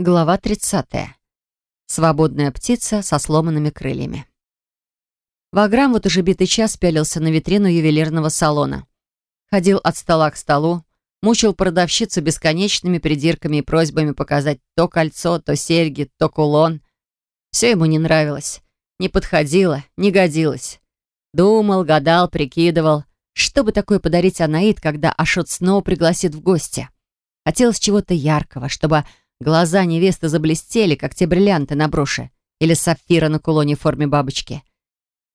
Глава 30. Свободная птица со сломанными крыльями. Ваграм вот уже битый час пялился на витрину ювелирного салона. Ходил от стола к столу, мучил продавщицу бесконечными придирками и просьбами показать то кольцо, то серьги, то кулон. Все ему не нравилось, не подходило, не годилось. Думал, гадал, прикидывал, что бы такое подарить Анаид, когда Ашот снова пригласит в гости. Хотелось чего-то яркого, чтобы Глаза невесты заблестели, как те бриллианты на броши или сапфира на кулоне в форме бабочки.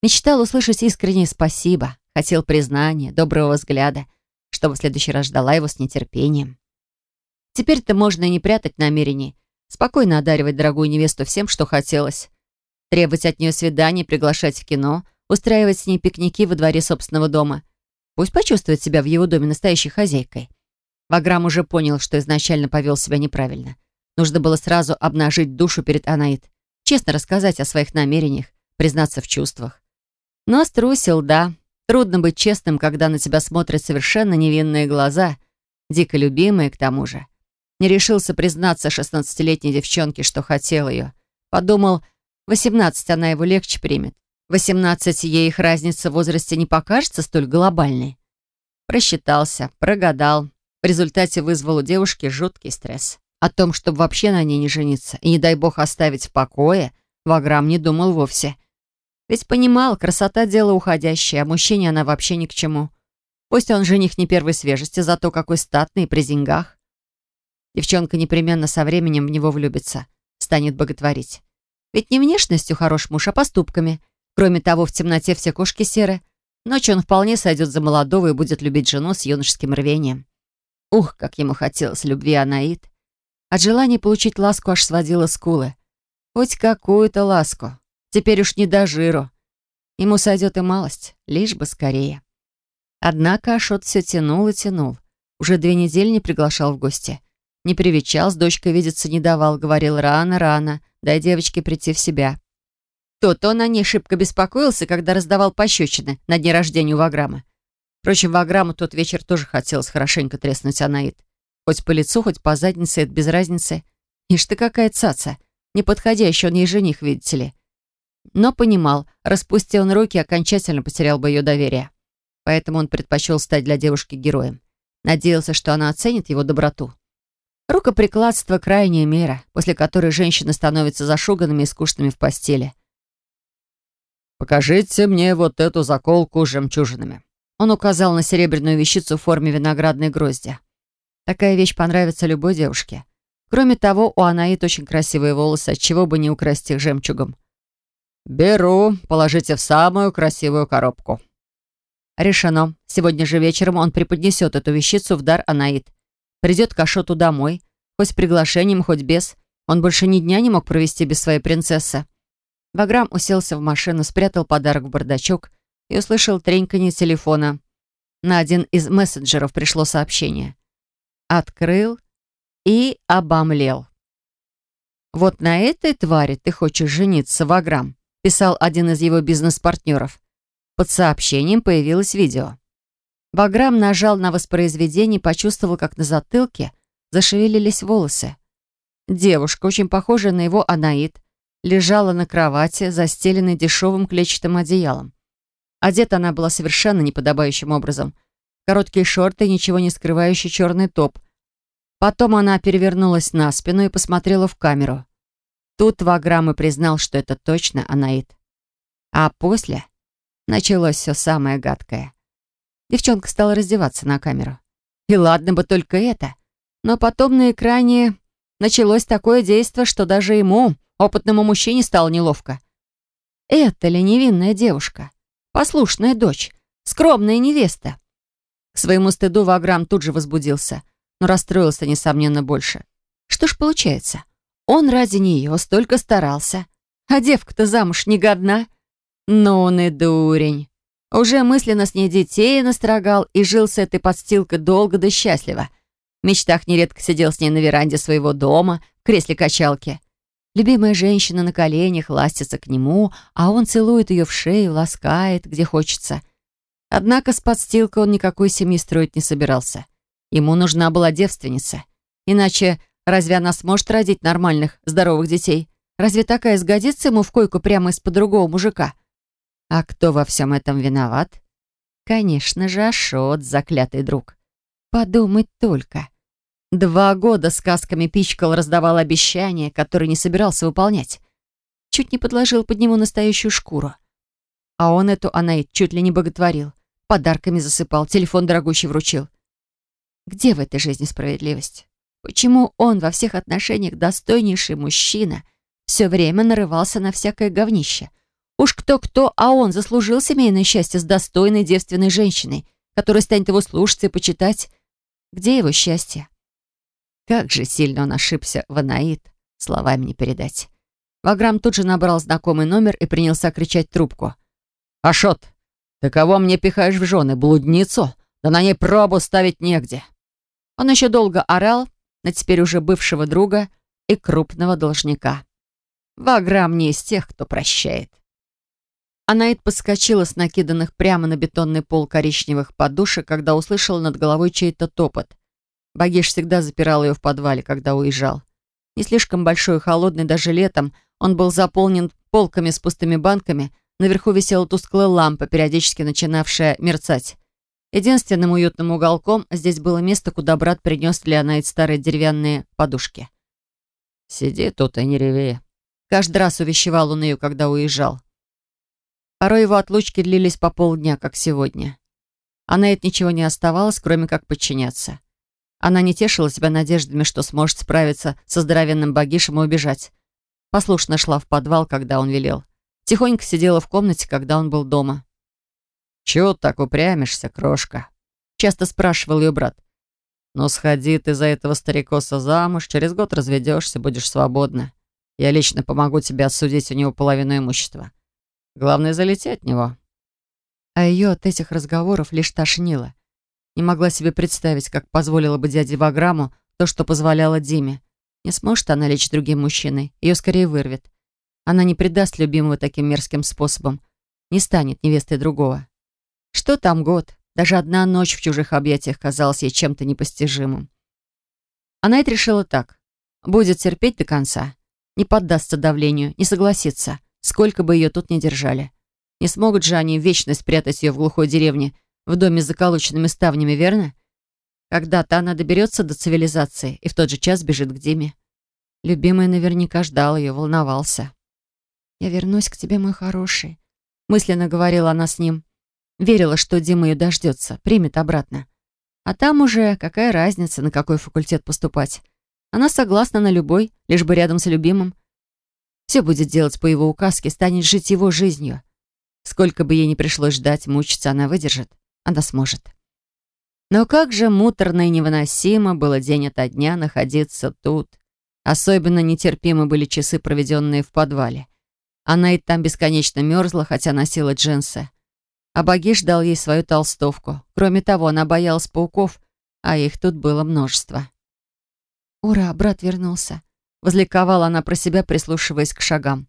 Мечтал услышать искреннее спасибо, хотел признания, доброго взгляда, чтобы в следующий раз ждала его с нетерпением. Теперь-то можно и не прятать намерений, спокойно одаривать дорогую невесту всем, что хотелось. Требовать от нее свиданий, приглашать в кино, устраивать с ней пикники во дворе собственного дома. Пусть почувствует себя в его доме настоящей хозяйкой. Ваграм уже понял, что изначально повел себя неправильно. Нужно было сразу обнажить душу перед Анаит, честно рассказать о своих намерениях, признаться в чувствах. Но струсил, да. Трудно быть честным, когда на тебя смотрят совершенно невинные глаза, дико любимые к тому же. Не решился признаться шестнадцатилетней девчонке, что хотел ее. Подумал, восемнадцать она его легче примет. Восемнадцать ей их разница в возрасте не покажется столь глобальной. Просчитался, прогадал. В результате вызвал у девушки жуткий стресс. О том, чтобы вообще на ней не жениться и, не дай бог, оставить в покое, Ваграм не думал вовсе. Ведь понимал, красота — дело уходящее, а мужчине она вообще ни к чему. Пусть он жених не первой свежести, зато какой статный при деньгах. Девчонка непременно со временем в него влюбится, станет боготворить. Ведь не внешностью хорош муж, а поступками. Кроме того, в темноте все кошки серы. Ночью он вполне сойдет за молодого и будет любить жену с юношеским рвением. Ух, как ему хотелось любви Анаид. От желания получить ласку аж сводила скулы. Хоть какую-то ласку. Теперь уж не до жиру. Ему сойдет и малость, лишь бы скорее. Однако Ашот все тянул и тянул. Уже две недели не приглашал в гости. Не привечал, с дочкой видеться не давал, говорил рано-рано, дай девочке прийти в себя. То-то он о ней шибко беспокоился, когда раздавал пощечины на дне рождения у Ваграма. Впрочем, Ваграму тот вечер тоже хотелось хорошенько треснуть Анаит. Хоть по лицу, хоть по заднице, это без разницы. Ишь ты какая цаца. Неподходящий он ей жених, видите ли. Но понимал, распустил он руки, окончательно потерял бы ее доверие. Поэтому он предпочел стать для девушки героем. Надеялся, что она оценит его доброту. Рукоприкладство — крайняя мера, после которой женщины становятся зашуганными и скучными в постели. «Покажите мне вот эту заколку с жемчужинами». Он указал на серебряную вещицу в форме виноградной грозди. Такая вещь понравится любой девушке. Кроме того, у Анаит очень красивые волосы, отчего бы не украсть их жемчугом. «Беру, положите в самую красивую коробку». Решено. Сегодня же вечером он преподнесет эту вещицу в дар Анаит. Придет к Ашоту домой, хоть с приглашением, хоть без. Он больше ни дня не мог провести без своей принцессы. Ваграм уселся в машину, спрятал подарок в бардачок и услышал треньканье телефона. На один из мессенджеров пришло сообщение открыл и обомлел. «Вот на этой твари ты хочешь жениться, Ваграм», писал один из его бизнес-партнеров. Под сообщением появилось видео. Ваграм нажал на воспроизведение и почувствовал, как на затылке зашевелились волосы. Девушка, очень похожая на его анаит, лежала на кровати, застеленной дешевым клетчатым одеялом. Одета она была совершенно неподобающим образом. Короткие шорты и ничего не скрывающий черный топ. Потом она перевернулась на спину и посмотрела в камеру. Тут Ваграм и признал, что это точно Анаит. А после началось все самое гадкое. Девчонка стала раздеваться на камеру. И ладно бы только это. Но потом на экране началось такое действие, что даже ему, опытному мужчине, стало неловко. Это ли невинная девушка? Послушная дочь? Скромная невеста? К своему стыду Ваграм тут же возбудился, но расстроился, несомненно, больше. Что ж получается? Он ради нее столько старался. А девка-то замуж не годна. Но он и дурень. Уже мысленно с ней детей настрогал и жил с этой подстилкой долго да счастливо. В мечтах нередко сидел с ней на веранде своего дома, в кресле качалки. Любимая женщина на коленях ластится к нему, а он целует ее в шею, ласкает, где хочется — Однако с подстилкой он никакой семьи строить не собирался. Ему нужна была девственница. Иначе Разве она сможет родить нормальных, здоровых детей? Разве такая сгодится ему в койку прямо из-под другого мужика? А кто во всем этом виноват? Конечно же, Ашот, заклятый друг. Подумать только. Два года сказками пичкал, раздавал обещания, которые не собирался выполнять. Чуть не подложил под него настоящую шкуру. А он эту Анаит чуть ли не боготворил. Подарками засыпал, телефон дорогущий вручил. Где в этой жизни справедливость? Почему он во всех отношениях достойнейший мужчина все время нарывался на всякое говнище? Уж кто-кто, а он заслужил семейное счастье с достойной девственной женщиной, которая станет его слушаться и почитать. Где его счастье? Как же сильно он ошибся в Анаит, словами не передать. Ваграм тут же набрал знакомый номер и принялся кричать трубку. «Ашот, ты кого мне пихаешь в жены, блудницу? Да на ней пробу ставить негде!» Он еще долго орал на теперь уже бывшего друга и крупного должника. Ваграм не из тех, кто прощает. Анаит подскочила с накиданных прямо на бетонный пол коричневых подушек, когда услышала над головой чей-то топот. Багиш всегда запирал ее в подвале, когда уезжал. Не слишком большой и холодный даже летом, он был заполнен полками с пустыми банками, наверху висела тусклая лампа, периодически начинавшая мерцать. Единственным уютным уголком здесь было место, куда брат принес Анаит старые деревянные подушки. «Сиди тут и не реви». Каждый раз увещевал он ее, когда уезжал. Порой его отлучки длились по полдня, как сегодня. Анаит ничего не оставалось, кроме как подчиняться. Она не тешила себя надеждами, что сможет справиться со здоровенным богишем и убежать. Послушно шла в подвал, когда он велел. Тихонько сидела в комнате, когда он был дома. «Чего так упрямишься, крошка?» Часто спрашивал ее брат. «Ну, сходи ты за этого старикоса замуж, через год разведешься, будешь свободна. Я лично помогу тебе осудить у него половину имущества. Главное, залети от него». А ее от этих разговоров лишь тошнило. Не могла себе представить, как позволила бы дяде Ваграму то, что позволяла Диме. Не сможет она лечь другим мужчиной, ее скорее вырвет. Она не предаст любимого таким мерзким способом, не станет невестой другого. Что там год? Даже одна ночь в чужих объятиях казалась ей чем-то непостижимым. Она это решила так. Будет терпеть до конца. Не поддастся давлению, не согласится, сколько бы ее тут ни держали. Не смогут же они вечно спрятать ее в глухой деревне, в доме с заколоченными ставнями, верно? Когда-то она доберется до цивилизации и в тот же час бежит к Диме. Любимый наверняка ждал ее, волновался. «Я вернусь к тебе, мой хороший», — мысленно говорила она с ним. Верила, что Дима ее дождется, примет обратно. А там уже какая разница, на какой факультет поступать. Она согласна на любой, лишь бы рядом с любимым. Все будет делать по его указке, станет жить его жизнью. Сколько бы ей ни пришлось ждать, мучиться она выдержит она сможет. Но как же муторно и невыносимо было день ото дня находиться тут. Особенно нетерпимы были часы, проведенные в подвале. Она и там бесконечно мерзла, хотя носила джинсы. А Багиш дал ей свою толстовку. Кроме того, она боялась пауков, а их тут было множество. «Ура, брат вернулся!» Возликовала она про себя, прислушиваясь к шагам.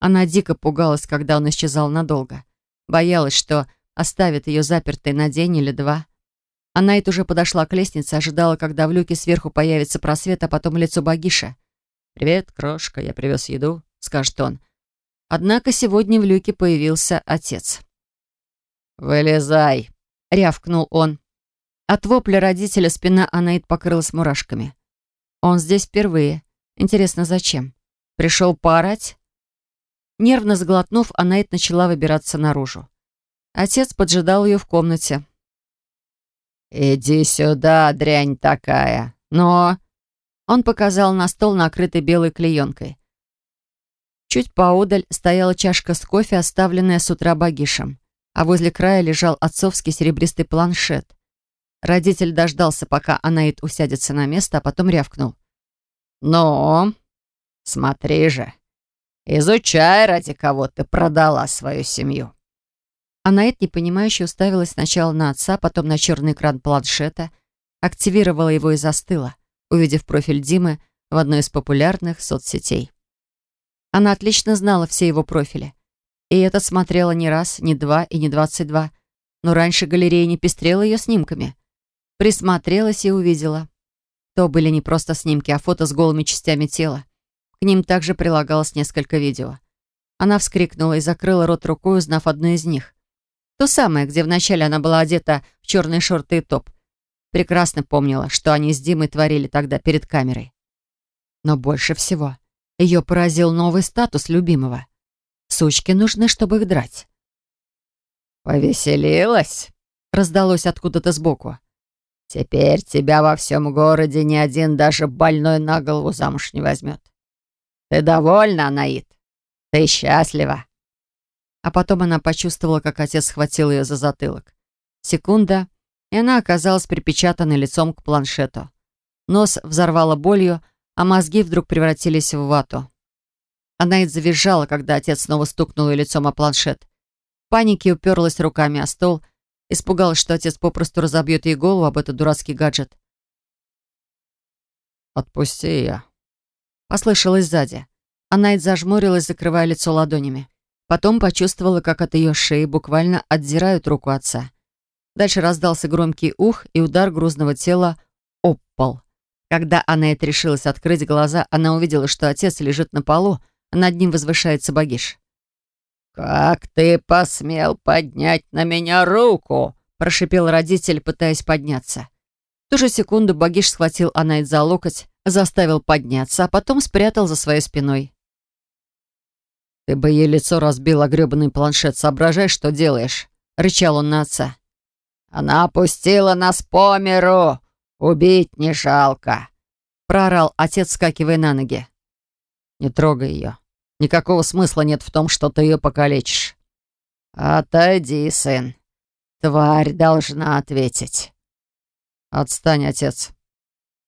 Она дико пугалась, когда он исчезал надолго. Боялась, что оставит ее запертой на день или два. Она это уже подошла к лестнице, ожидала, когда в люке сверху появится просвет, а потом лицо Багиша. «Привет, крошка, я привез еду», — скажет он. Однако сегодня в люке появился отец. «Вылезай!» — рявкнул он. От вопля родителя спина Анаид покрылась мурашками. Он здесь впервые. Интересно, зачем? Пришел поорать? Нервно сглотнув, Анаид начала выбираться наружу. Отец поджидал ее в комнате. «Иди сюда, дрянь такая! Но...» Он показал на стол, накрытый белой клеенкой. Чуть поодаль стояла чашка с кофе, оставленная с утра багишем, а возле края лежал отцовский серебристый планшет. Родитель дождался, пока Анаит усядется на место, а потом рявкнул. «Ну, смотри же, изучай, ради кого ты продала свою семью». Анаэт, непонимающе, уставилась сначала на отца, потом на черный экран планшета, активировала его и застыла, увидев профиль Димы в одной из популярных соцсетей. Она отлично знала все его профили. И этот смотрела не раз, не два и не двадцать два. Но раньше галерея не пестрела ее снимками. Присмотрелась и увидела. То были не просто снимки, а фото с голыми частями тела. К ним также прилагалось несколько видео. Она вскрикнула и закрыла рот рукой, узнав одну из них. То самое, где вначале она была одета в черные шорты и топ. Прекрасно помнила, что они с Димой творили тогда перед камерой. Но больше всего ее поразил новый статус любимого. Сучки нужны, чтобы их драть. «Повеселилась?» — раздалось откуда-то сбоку. «Теперь тебя во всем городе ни один даже больной на голову замуж не возьмет. Ты довольна, Анаит? Ты счастлива?» А потом она почувствовала, как отец схватил ее за затылок. Секунда, и она оказалась припечатанной лицом к планшету. Нос взорвала болью, а мозги вдруг превратились в вату. Она и завизжала, когда отец снова стукнул ее лицом о планшет. В панике уперлась руками о стол, испугалась, что отец попросту разобьет ей голову об этот дурацкий гаджет. «Отпусти ее», — послышалось сзади. Она зажмурилась, закрывая лицо ладонями. Потом почувствовала, как от ее шеи буквально отдирают руку отца. Дальше раздался громкий ух и удар грузного тела об пол. Когда Аннет решилась открыть глаза, она увидела, что отец лежит на полу, а над ним возвышается Багиш. «Как ты посмел поднять на меня руку?» прошипел родитель, пытаясь подняться. В ту же секунду Багиш схватил Аннет за локоть, заставил подняться, а потом спрятал за своей спиной. «Ты бы ей лицо разбил, а грёбаный планшет. Соображай, что делаешь!» — рычал он на отца. «Она опустила нас по миру! Убить не жалко!» — проорал отец, скакивая на ноги. «Не трогай ее. Никакого смысла нет в том, что ты ее покалечишь». «Отойди, сын. Тварь должна ответить». «Отстань, отец».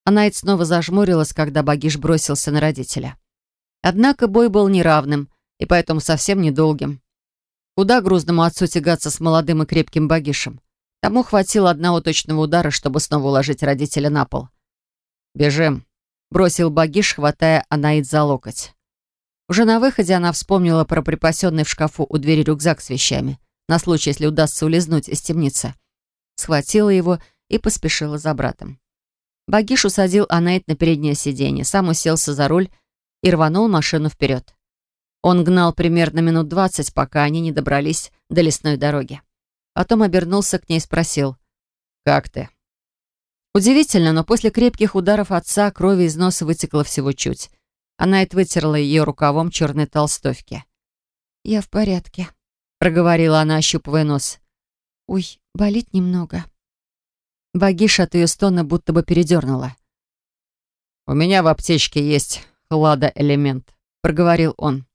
Анаит снова зажмурилась, когда Багиш бросился на родителя. Однако бой был неравным и поэтому совсем недолгим. Куда грузному отцу тягаться с молодым и крепким багишем? Тому хватило одного точного удара, чтобы снова уложить родителя на пол. «Бежим», — бросил багиш, хватая Анаид за локоть. Уже на выходе она вспомнила про припасенный в шкафу у двери рюкзак с вещами, на случай, если удастся улизнуть из темницы. Схватила его и поспешила за братом. Багиш усадил Анаид на переднее сиденье, сам уселся за руль и рванул машину вперед. Он гнал примерно минут двадцать, пока они не добрались до лесной дороги. Потом обернулся к ней и спросил, «Как ты?» Удивительно, но после крепких ударов отца крови из носа вытекло всего чуть. Она и вытерла ее рукавом черной толстовки. «Я в порядке», — проговорила она, ощупывая нос. «Ой, болит немного». Багиш от ее стона будто бы передернула. «У меня в аптечке есть хладоэлемент», — проговорил он.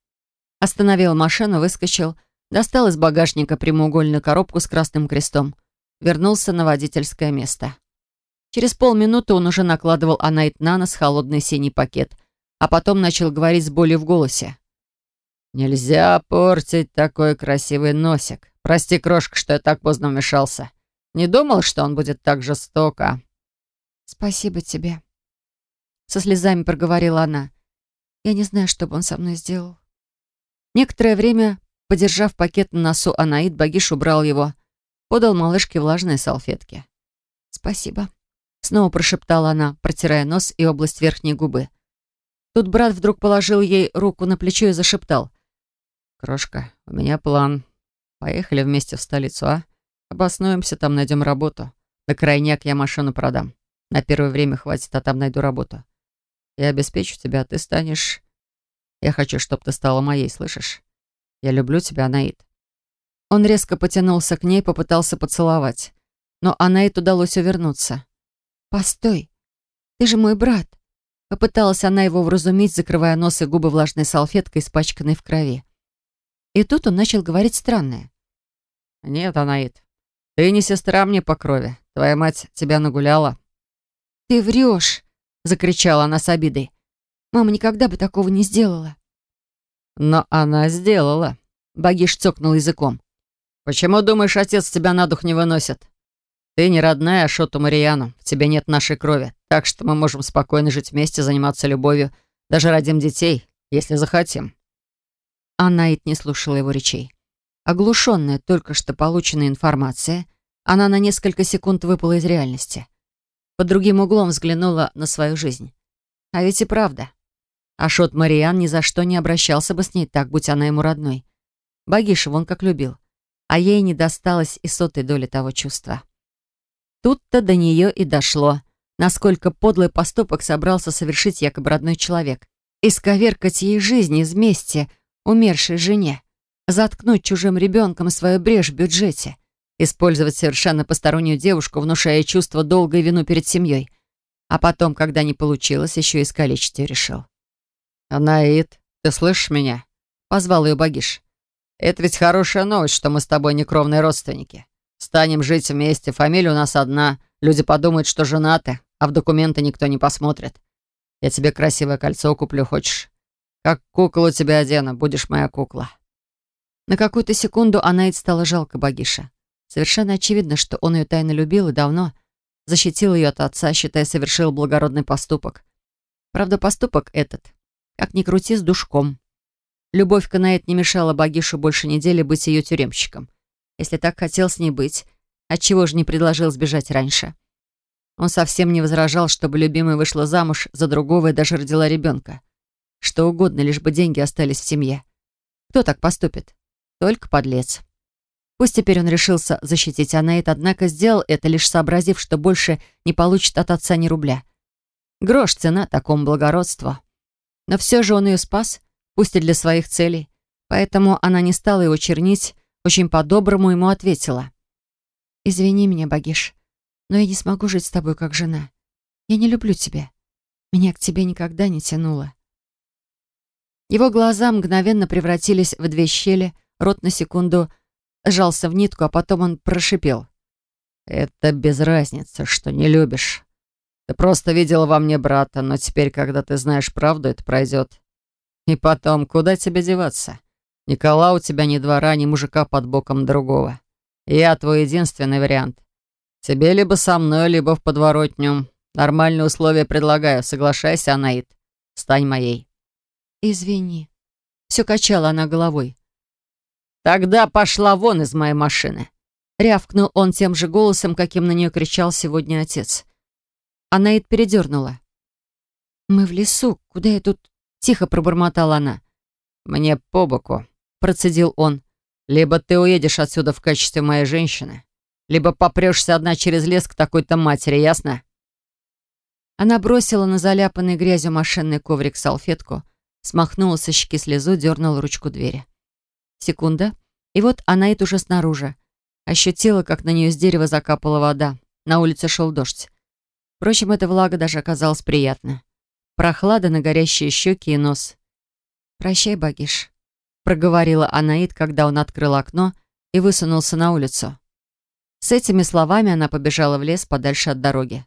Остановил машину, выскочил, достал из багажника прямоугольную коробку с красным крестом, вернулся на водительское место. Через полминуты он уже накладывал Анайт на нос холодный синий пакет, а потом начал говорить с болью в голосе. «Нельзя портить такой красивый носик. Прости, крошка, что я так поздно вмешался. Не думал, что он будет так жестоко». «Спасибо тебе», — со слезами проговорила она. «Я не знаю, что бы он со мной сделал». Некоторое время, подержав пакет на носу, Анаид Багиш убрал его, подал малышке влажные салфетки. «Спасибо», — снова прошептала она, протирая нос и область верхней губы. Тут брат вдруг положил ей руку на плечо и зашептал. «Крошка, у меня план. Поехали вместе в столицу, а? Обоснуемся, там найдем работу. На крайняк я машину продам. На первое время хватит, а там найду работу. Я обеспечу тебя, а ты станешь я хочу, чтобы ты стала моей, слышишь? Я люблю тебя, Анаит». Он резко потянулся к ней, попытался поцеловать. Но Анаит удалось увернуться. «Постой, ты же мой брат!» Попыталась она его вразумить, закрывая нос и губы влажной салфеткой, испачканной в крови. И тут он начал говорить странное. «Нет, Анаит, ты не сестра мне по крови. Твоя мать тебя нагуляла». «Ты врешь!» — закричала она с обидой. Мама никогда бы такого не сделала. Но она сделала. Багиш цокнул языком. Почему, думаешь, отец тебя на дух не выносит? Ты не родная Ашоту Мариану, в тебе нет нашей крови, так что мы можем спокойно жить вместе, заниматься любовью, даже родим детей, если захотим. Анаит не слушала его речей. Оглушенная только что полученной информацией, она на несколько секунд выпала из реальности. под другим углом взглянула на свою жизнь. А ведь и правда. Ашот Мариан ни за что не обращался бы с ней так, будь она ему родной. Багиша вон как любил. А ей не досталось и сотой доли того чувства. Тут-то до нее и дошло, насколько подлый поступок собрался совершить якобы родной человек. Исковеркать ей жизнь из мести умершей жене. Заткнуть чужим ребенком свою брешь в бюджете. Использовать совершенно постороннюю девушку, внушая чувство долга и вину перед семьей. А потом, когда не получилось, еще искалечить ее решил. «Анаид, ты слышишь меня?» — позвал ее Багиш. «Это ведь хорошая новость, что мы с тобой не родственники. Станем жить вместе, фамилия у нас одна, люди подумают, что женаты, а в документы никто не посмотрит. Я тебе красивое кольцо куплю, хочешь? Как куклу тебя одену, будешь моя кукла». На какую-то секунду Анаид стала жалко Багиша. Совершенно очевидно, что он ее тайно любил и давно защитил ее от отца, считая, совершил благородный поступок. Правда, поступок этот, как ни крути, с душком. Любовь к Анаид не мешала Багишу больше недели быть ее тюремщиком. Если так хотел с ней быть, отчего же не предложил сбежать раньше? Он совсем не возражал, чтобы любимая вышла замуж за другого и даже родила ребенка. Что угодно, лишь бы деньги остались в семье. Кто так поступит? Только подлец. Пусть теперь он решился защитить Анаит, однако сделал это, лишь сообразив, что больше не получит от отца ни рубля. Грош цена такому благородству. Но все же он ее спас, пусть и для своих целей. Поэтому она не стала его чернить, очень по-доброму ему ответила. «Извини меня, Багиш, но я не смогу жить с тобой как жена. Я не люблю тебя. Меня к тебе никогда не тянуло». Его глаза мгновенно превратились в две щели, рот на секунду сжался в нитку, а потом он прошипел. «Это без разницы, что не любишь. Ты просто видела во мне брата, но теперь, когда ты знаешь правду, это пройдет. И потом, куда тебе деваться? Никола у тебя ни двора, ни мужика под боком другого. Я твой единственный вариант. Тебе либо со мной, либо в подворотню. Нормальные условия предлагаю. Соглашайся, Анаит. Стань моей». «Извини». Все качала она головой. «Тогда пошла вон из моей машины!» Рявкнул он тем же голосом, каким на нее кричал сегодня отец. Анаид передернула. «Мы в лесу. Куда я тут?» Тихо пробормотала она. «Мне по боку», — процедил он. «Либо ты уедешь отсюда в качестве моей женщины, либо попрешься одна через лес к такой-то матери, ясно?» Она бросила на заляпанный грязью машинный коврик салфетку, смахнула со щеки слезу, дернула ручку двери. Секунда, и вот это уже снаружи. Ощутила, как на нее с дерева закапала вода. На улице шел дождь. Впрочем, эта влага даже оказалась приятна. Прохлада на горящие щеки и нос. «Прощай, Багиш», — проговорила Анаид, когда он открыл окно и высунулся на улицу. С этими словами она побежала в лес подальше от дороги.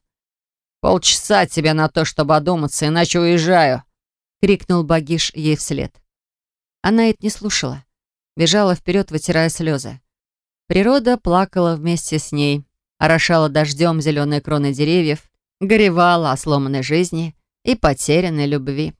«Полчаса тебе на то, чтобы одуматься, иначе уезжаю!» — крикнул Багиш ей вслед. Анаид не слушала бежала вперед, вытирая слезы. Природа плакала вместе с ней, орошала дождем зеленые кроны деревьев, горевала о сломанной жизни и потерянной любви.